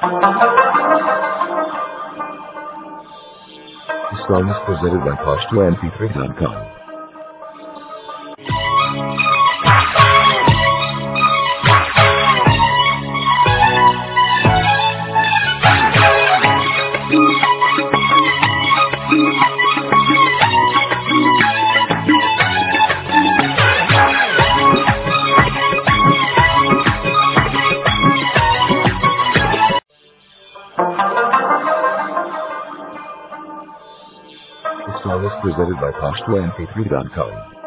This song is presented by Posh2MP3.com. This song is presented by Posh2MP3.com.